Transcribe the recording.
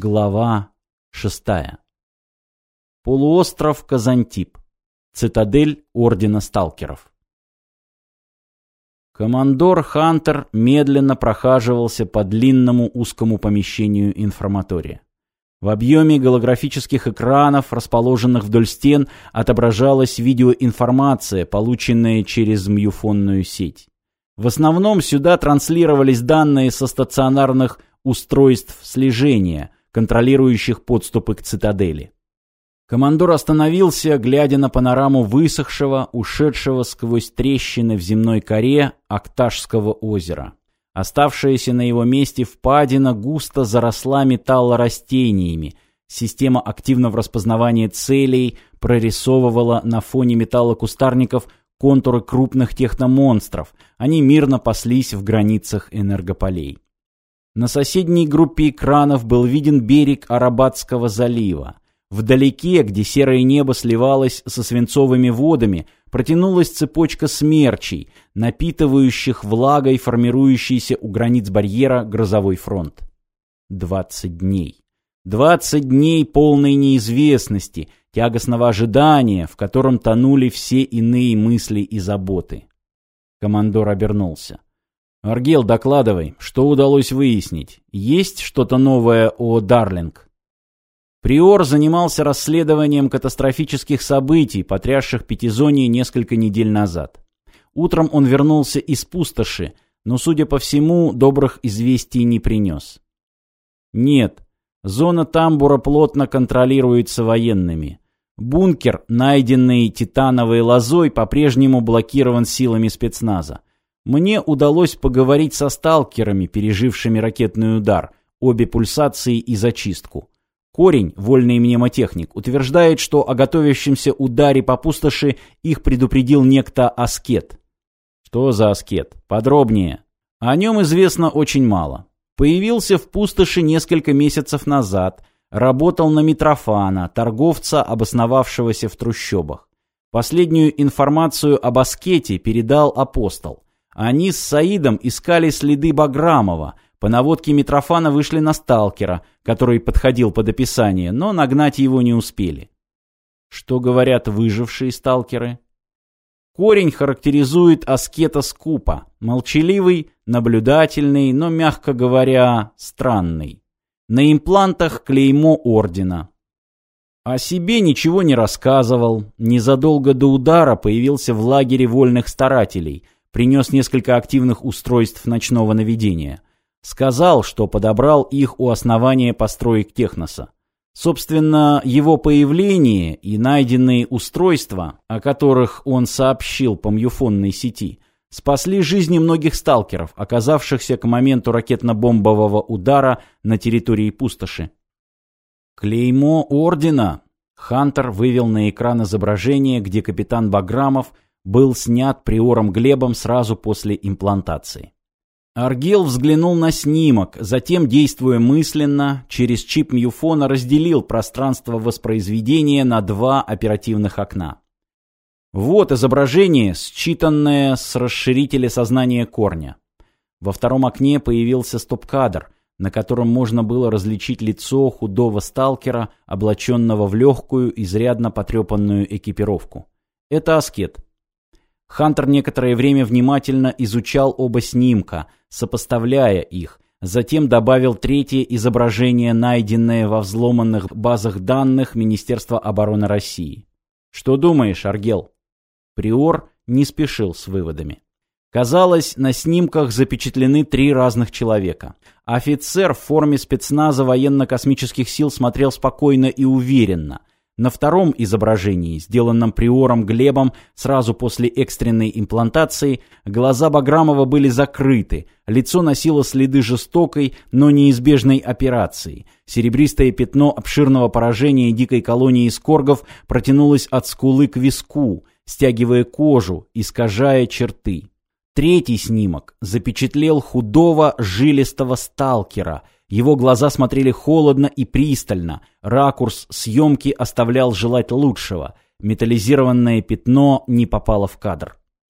Глава шестая. Полуостров Казантип. Цитадель Ордена Сталкеров. Командор Хантер медленно прохаживался по длинному узкому помещению информатория. В объеме голографических экранов, расположенных вдоль стен, отображалась видеоинформация, полученная через мюфонную сеть. В основном сюда транслировались данные со стационарных устройств слежения – контролирующих подступы к цитадели. Командор остановился, глядя на панораму высохшего, ушедшего сквозь трещины в земной коре Акташского озера. Оставшаяся на его месте впадина густо заросла металлорастениями. Система активного распознавания целей прорисовывала на фоне металлокустарников контуры крупных техномонстров. Они мирно паслись в границах энергополей. На соседней группе экранов был виден берег Арабатского залива. Вдалеке, где серое небо сливалось со свинцовыми водами, протянулась цепочка смерчей, напитывающих влагой формирующийся у границ барьера грозовой фронт. Двадцать дней. Двадцать дней полной неизвестности, тягостного ожидания, в котором тонули все иные мысли и заботы. Командор обернулся. «Аргел, докладывай, что удалось выяснить? Есть что-то новое о Дарлинг?» Приор занимался расследованием катастрофических событий, потрясших Пятизонии несколько недель назад. Утром он вернулся из пустоши, но, судя по всему, добрых известий не принес. Нет, зона тамбура плотно контролируется военными. Бункер, найденный титановой лозой, по-прежнему блокирован силами спецназа. Мне удалось поговорить со сталкерами, пережившими ракетный удар, обе пульсации и зачистку. Корень, вольный мнемотехник, утверждает, что о готовящемся ударе по пустоши их предупредил некто Аскет. Что за Аскет? Подробнее. О нем известно очень мало. Появился в пустоши несколько месяцев назад, работал на Митрофана, торговца, обосновавшегося в трущобах. Последнюю информацию об Аскете передал апостол. Они с Саидом искали следы Баграмова. По наводке Митрофана вышли на сталкера, который подходил под описание, но нагнать его не успели. Что говорят выжившие сталкеры? Корень характеризует аскета скупа. Молчаливый, наблюдательный, но, мягко говоря, странный. На имплантах клеймо ордена. О себе ничего не рассказывал. Незадолго до удара появился в лагере вольных старателей – принес несколько активных устройств ночного наведения. Сказал, что подобрал их у основания построек Техноса. Собственно, его появление и найденные устройства, о которых он сообщил по мюфонной сети, спасли жизни многих сталкеров, оказавшихся к моменту ракетно-бомбового удара на территории пустоши. Клеймо ордена. Хантер вывел на экран изображение, где капитан Баграмов – был снят приором Глебом сразу после имплантации. Аргел взглянул на снимок, затем, действуя мысленно, через чип мюфона разделил пространство воспроизведения на два оперативных окна. Вот изображение, считанное с расширителя сознания корня. Во втором окне появился стоп-кадр, на котором можно было различить лицо худого сталкера, облаченного в легкую, изрядно потрепанную экипировку. Это аскет. Хантер некоторое время внимательно изучал оба снимка, сопоставляя их, затем добавил третье изображение, найденное во взломанных базах данных Министерства обороны России. «Что думаешь, Аргел?» Приор не спешил с выводами. Казалось, на снимках запечатлены три разных человека. Офицер в форме спецназа военно-космических сил смотрел спокойно и уверенно – на втором изображении, сделанном приором Глебом сразу после экстренной имплантации, глаза Баграмова были закрыты, лицо носило следы жестокой, но неизбежной операции. Серебристое пятно обширного поражения дикой колонии скоргов протянулось от скулы к виску, стягивая кожу, искажая черты. Третий снимок запечатлел худого жилистого сталкера – его глаза смотрели холодно и пристально, ракурс съемки оставлял желать лучшего, металлизированное пятно не попало в кадр.